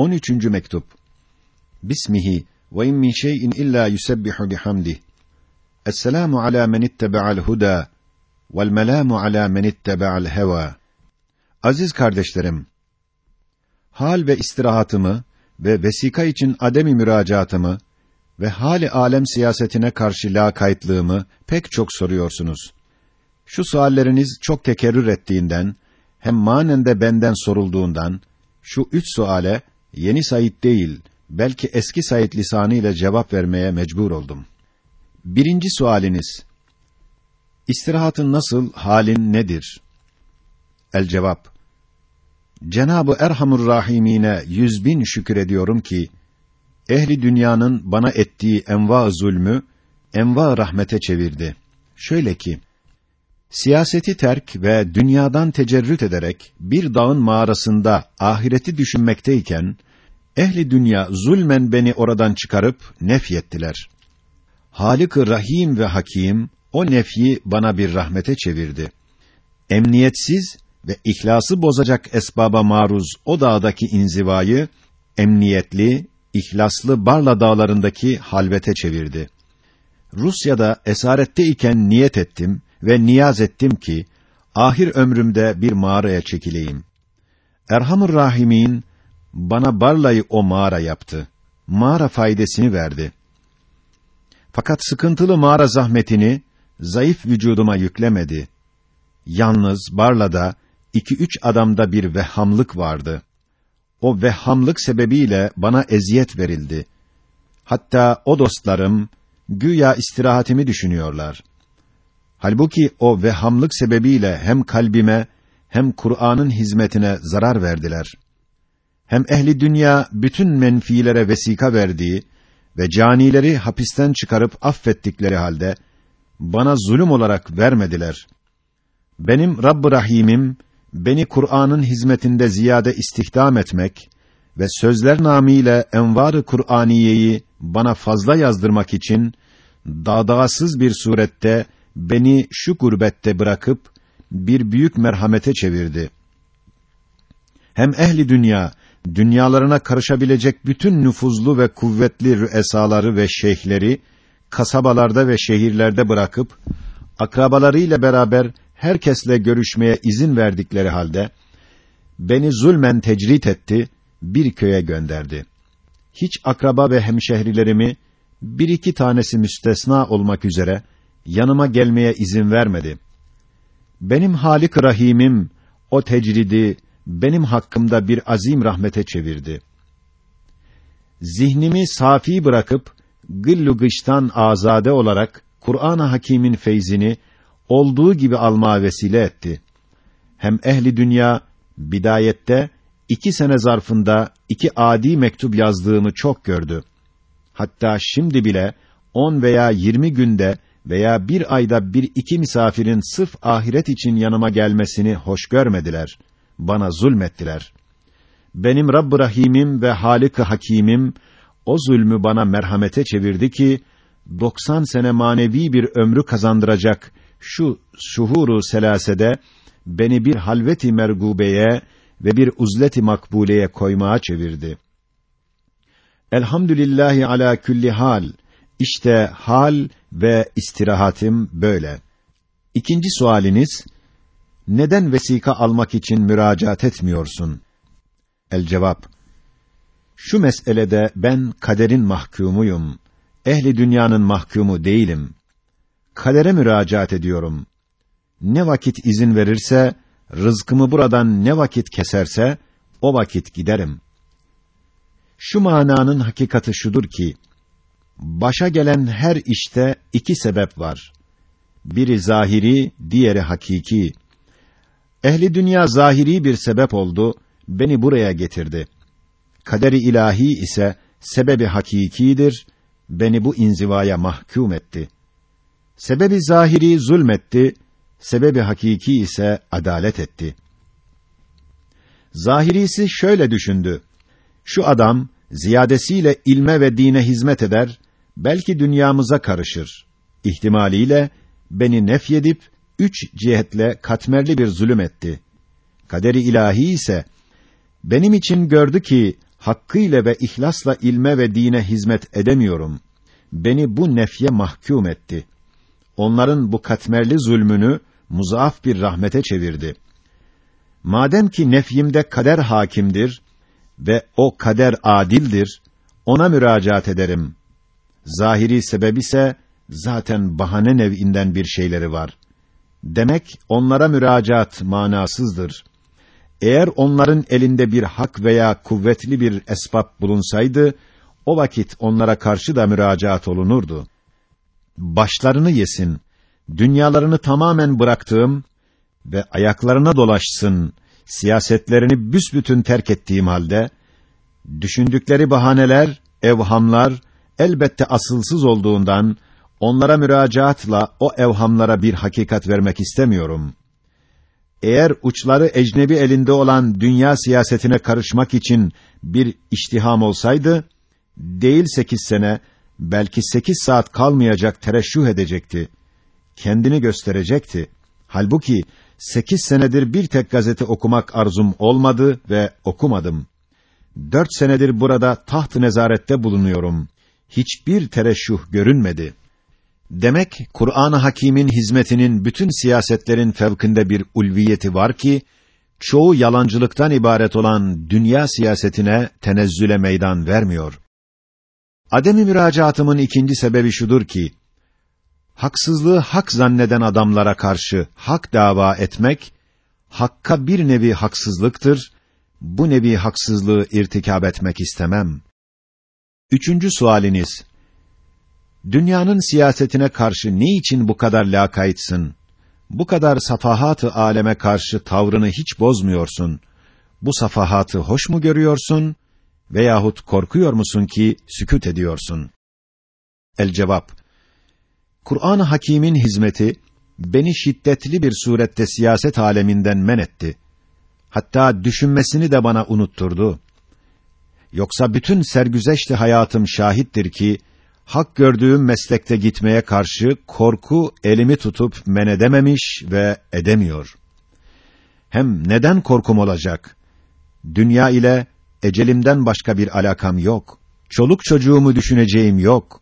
13. mektup. Bismihi ve in min şey'in illa yusebbihu bihamdih. Esselamu ala men ittebe'al huda vel melamu ala men ittebe'al heva. Aziz kardeşlerim, hal ve istirahatımı ve vesika için ademi müracaatımı ve hali alem siyasetine karşı lakaytlığımı pek çok soruyorsunuz. Şu sualleriniz çok tekerrür ettiğinden, hem manen de benden sorulduğundan, şu üç suale yeni Said değil, belki eski Said lisanı cevap vermeye mecbur oldum. Birinci sualiniz, İstirahatın nasıl, halin nedir? El cevap, Cenabı Erhamur Rahimine yüz bin şükür ediyorum ki, ehli dünyanın bana ettiği enva zulmü, enva rahmete çevirdi. Şöyle ki, siyaseti terk ve dünyadan tecerrüt ederek bir dağın mağarasında ahireti düşünmekteyken, ehli dünya zulmen beni oradan çıkarıp nefyettiler. Halık-ı Rahim ve Hakim o nefyi bana bir rahmete çevirdi. Emniyetsiz ve ihlası bozacak esbaba maruz o dağdaki inzivayı emniyetli, ihlaslı Barla dağlarındaki halvete çevirdi. Rusya'da esarette iken niyet ettim ve niyaz ettim ki ahir ömrümde bir mağaraya çekileyim. Erhamur Rahimin bana Barla'yı o mağara yaptı. Mağara faydasını verdi. Fakat sıkıntılı mağara zahmetini zayıf vücuduma yüklemedi. Yalnız Barla'da iki üç adamda bir vehhamlık vardı. O vehhamlık sebebiyle bana eziyet verildi. Hatta o dostlarım güya istirahatimi düşünüyorlar. Halbuki o vehhamlık sebebiyle hem kalbime hem Kur'an'ın hizmetine zarar verdiler. Hem ehli dünya bütün menfilere vesika verdiği ve canileri hapisten çıkarıp affettikleri halde bana zulüm olarak vermediler. Benim Rabb-ı Rahim'im beni Kur'an'ın hizmetinde ziyade istihdam etmek ve sözler namiyle envar-ı Kur'aniyeyi bana fazla yazdırmak için dağdağsız bir surette beni şu gurbette bırakıp bir büyük merhamete çevirdi. Hem ehli dünya dünyalarına karışabilecek bütün nüfuzlu ve kuvvetli rüesaları ve şeyhleri kasabalarda ve şehirlerde bırakıp akrabalarıyla beraber herkesle görüşmeye izin verdikleri halde beni zulmen tecrit etti, bir köye gönderdi. Hiç akraba ve hemşehrilerimi bir iki tanesi müstesna olmak üzere yanıma gelmeye izin vermedi. Benim Halik Rahim'im o tecridi benim hakkımda bir azim rahmete çevirdi. Zihnimi safi bırakıp gıllu gıştan azade olarak Kur'an-ı Hakîm'in feyzini olduğu gibi alma vesile etti. Hem ehli dünya bidayette iki sene zarfında iki adi mektup yazdığımı çok gördü. Hatta şimdi bile on veya yirmi günde veya bir ayda bir iki misafirin sırf ahiret için yanıma gelmesini hoş görmediler. Bana zulmettiler. Benim Rabb-ı Rahim'im ve Halik-ı Hakîm'im o zulmü bana merhamete çevirdi ki 90 sene manevi bir ömrü kazandıracak şu şuhuru selasede beni bir halveti mergubeye ve bir uzleti makbuleye koymaya çevirdi. Elhamdülillahi ala külli hal. İşte hal ve istirahatim böyle. İkinci sualiniz, neden vesika almak için müracaat etmiyorsun? El cevap, şu meselede ben kaderin mahkumuyum. Ehli dünyanın mahkumu değilim. Kadere müracaat ediyorum. Ne vakit izin verirse, rızkımı buradan ne vakit keserse, o vakit giderim. Şu mananın hakikati şudur ki, başa gelen her işte iki sebep var. Biri zahiri, diğeri hakiki. Ehli dünya zahiri bir sebep oldu, beni buraya getirdi. Kaderi ilahi ise sebebi hakikidir, beni bu inzivaya mahkum etti. Sebebi zahiri zulmetti, sebebi hakiki ise adalet etti. Zahirisi şöyle düşündü. Şu adam ziyadesiyle ilme ve dine hizmet eder, belki dünyamıza karışır. İhtimaliyle beni nefyedip üç cihetle katmerli bir zulüm etti. Kaderi ilahi ise benim için gördü ki hakkıyla ve ihlasla ilme ve dine hizmet edemiyorum. Beni bu nefye mahkum etti. Onların bu katmerli zulmünü muzaaf bir rahmete çevirdi. Madem ki nefyimde kader hakimdir ve o kader adildir, ona müracaat ederim. Zahiri sebep ise zaten bahane nev'inden bir şeyleri var. Demek onlara müracaat manasızdır. Eğer onların elinde bir hak veya kuvvetli bir esbab bulunsaydı, o vakit onlara karşı da müracaat olunurdu. Başlarını yesin, dünyalarını tamamen bıraktığım ve ayaklarına dolaşsın, siyasetlerini büsbütün terk ettiğim halde, düşündükleri bahaneler, evhamlar, elbette asılsız olduğundan, onlara müracaatla o evhamlara bir hakikat vermek istemiyorum. Eğer uçları ecnebi elinde olan dünya siyasetine karışmak için bir iştiham olsaydı, değil sekiz sene, belki sekiz saat kalmayacak tereşüh edecekti. Kendini gösterecekti. Halbuki sekiz senedir bir tek gazete okumak arzum olmadı ve okumadım. Dört senedir burada taht nezarette bulunuyorum. Hiçbir tereşüh görünmedi. Demek Kur'an-ı Hakîm'in hizmetinin bütün siyasetlerin fevkinde bir ulviyeti var ki çoğu yalancılıktan ibaret olan dünya siyasetine tenezzüle meydan vermiyor. Ademi müracaatımın ikinci sebebi şudur ki haksızlığı hak zanneden adamlara karşı hak dava etmek hakka bir nevi haksızlıktır. Bu nevi haksızlığı irtikab etmek istemem. Üçüncü sualiniz Dünyanın siyasetine karşı ne için bu kadar lakaytsın? Bu kadar safahatı aleme karşı tavrını hiç bozmuyorsun. Bu safahatı hoş mu görüyorsun veyahut korkuyor musun ki sükût ediyorsun? El cevap Kur'an-ı Hakîm'in hizmeti beni şiddetli bir surette siyaset aleminden men etti. Hatta düşünmesini de bana unutturdu. Yoksa bütün sergüzeşti hayatım şahittir ki hak gördüğüm meslekte gitmeye karşı korku elimi tutup men edememiş ve edemiyor. Hem neden korkum olacak? Dünya ile ecelimden başka bir alakam yok. Çoluk çocuğumu düşüneceğim yok.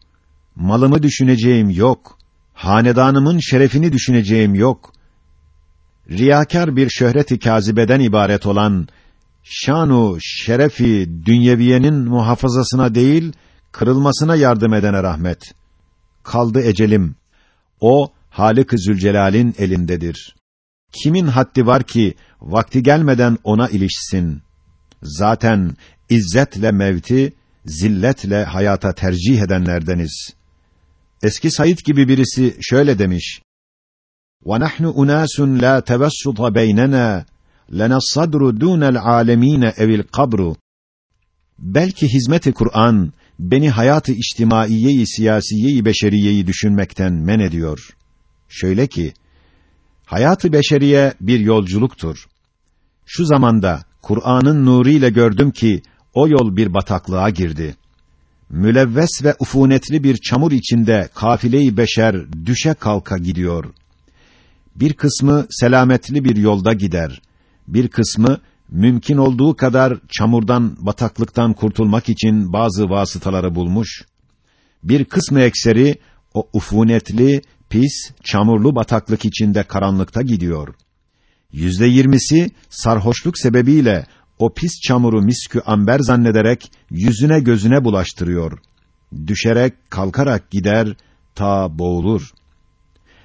Malımı düşüneceğim yok. Hanedanımın şerefini düşüneceğim yok. Riyakar bir şöhreti kazibeden ibaret olan şanu şerefi dünyeviyenin muhafazasına değil kırılmasına yardım edene rahmet. Kaldı ecelim. O Halık-ı Zülcelal'in elindedir. Kimin haddi var ki vakti gelmeden ona ilişsin? Zaten izzetle mevti, zilletle hayata tercih edenlerdeniz. Eski Said gibi birisi şöyle demiş: "Ve nahnu unasun la tevassuta beynena lena sadru dunel alemine evil kabru. Belki hizmeti Kur'an beni hayatı içtimaiyeyi siyasiyeyi beşeriyeyi düşünmekten men ediyor. Şöyle ki hayatı beşeriye bir yolculuktur. Şu zamanda Kur'an'ın nuru ile gördüm ki o yol bir bataklığa girdi. Mülevves ve ufunetli bir çamur içinde kafileyi beşer düşe kalka gidiyor. Bir kısmı selametli bir yolda gider. Bir kısmı mümkün olduğu kadar çamurdan, bataklıktan kurtulmak için bazı vasıtaları bulmuş. Bir kısmı ekseri o ufunetli, pis, çamurlu bataklık içinde karanlıkta gidiyor. Yüzde yirmisi sarhoşluk sebebiyle o pis çamuru miskü amber zannederek yüzüne gözüne bulaştırıyor. Düşerek, kalkarak gider, ta boğulur.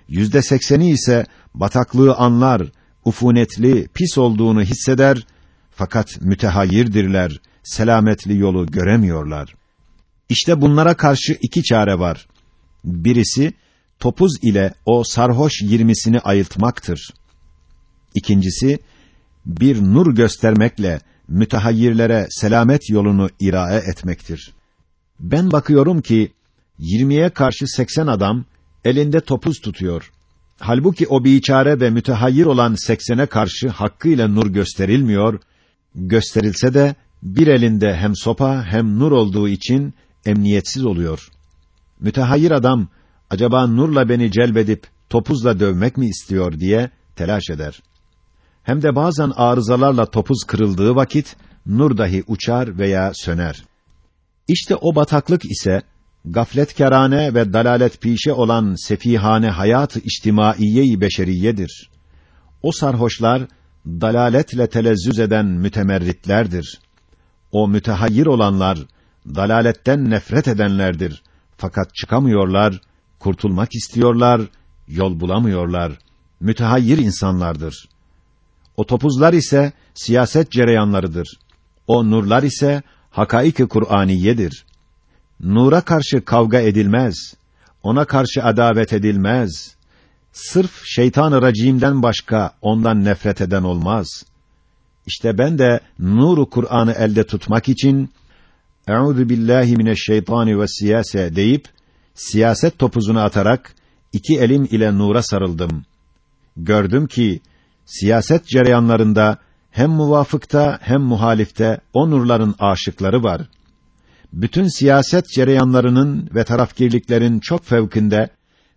Yüzde sekseni ise bataklığı anlar, ufunetli, pis olduğunu hisseder fakat mütehayirdirler, selametli yolu göremiyorlar. İşte bunlara karşı iki çare var. Birisi, topuz ile o sarhoş yirmisini ayıltmaktır. İkincisi, bir nur göstermekle mütehayyirlere selamet yolunu irae etmektir. Ben bakıyorum ki, yirmiye karşı seksen adam, elinde topuz tutuyor. Halbuki o biçare ve mütehayyir olan seksene karşı hakkıyla nur gösterilmiyor gösterilse de bir elinde hem sopa hem nur olduğu için emniyetsiz oluyor. Mütehayyir adam acaba nurla beni celbedip topuzla dövmek mi istiyor diye telaş eder. hem de bazen arızalarla topuz kırıldığı vakit nur dahi uçar veya söner. İşte o bataklık ise gafletkarane ve dalalet pişe olan sefihane hayat-ı içtimaiye-i beşeriyedir. O sarhoşlar dalaletle telezzüz eden mütemerritlerdir. O mütehayyir olanlar dalaletten nefret edenlerdir. Fakat çıkamıyorlar, kurtulmak istiyorlar, yol bulamıyorlar. Mütehayyir insanlardır. O topuzlar ise siyaset cereyanlarıdır. O nurlar ise hakaik-i Kur'aniyedir. Nura karşı kavga edilmez. Ona karşı adavet edilmez. Sırf şeytan-ı racimden başka ondan nefret eden olmaz. İşte ben de nuru Kur'an'ı elde tutmak için Euzu billahi mineşşeytani ve siyase deyip siyaset topuzunu atarak iki elim ile nura sarıldım. Gördüm ki siyaset cereyanlarında hem muvafıkta hem muhalifte o nurların aşıkları var. Bütün siyaset cereyanlarının ve tarafgirliklerin çok fevkinde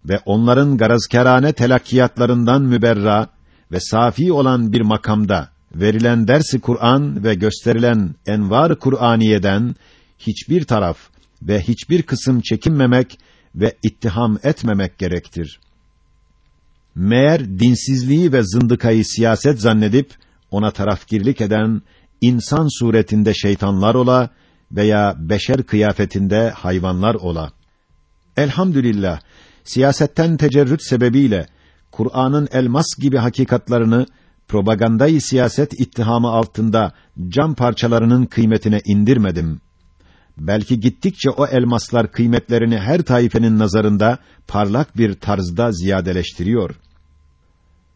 ve onların garazkârane telakkiyatlarından müberra ve safi olan bir makamda verilen dersi Kur'an ve gösterilen envar Kur'aniyeden hiçbir taraf ve hiçbir kısım çekinmemek ve ittiham etmemek gerektir. Meğer dinsizliği ve zındıkayı siyaset zannedip ona tarafgirlik eden insan suretinde şeytanlar ola veya beşer kıyafetinde hayvanlar ola. Elhamdülillah siyasetten tecerrüt sebebiyle Kur'an'ın elmas gibi hakikatlarını propagandayı siyaset ittihamı altında cam parçalarının kıymetine indirmedim. Belki gittikçe o elmaslar kıymetlerini her taifenin nazarında parlak bir tarzda ziyadeleştiriyor.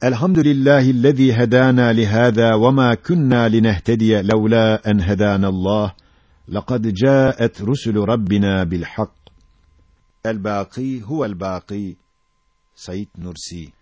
Elhamdülillahi'llezî hedâna lihâzâ ve mâ kunnâ linehtediye levlâ en hedânallâh. لقد جاءت رسل ربنا بالحق. الباقي هو الباقي. سيد نرسي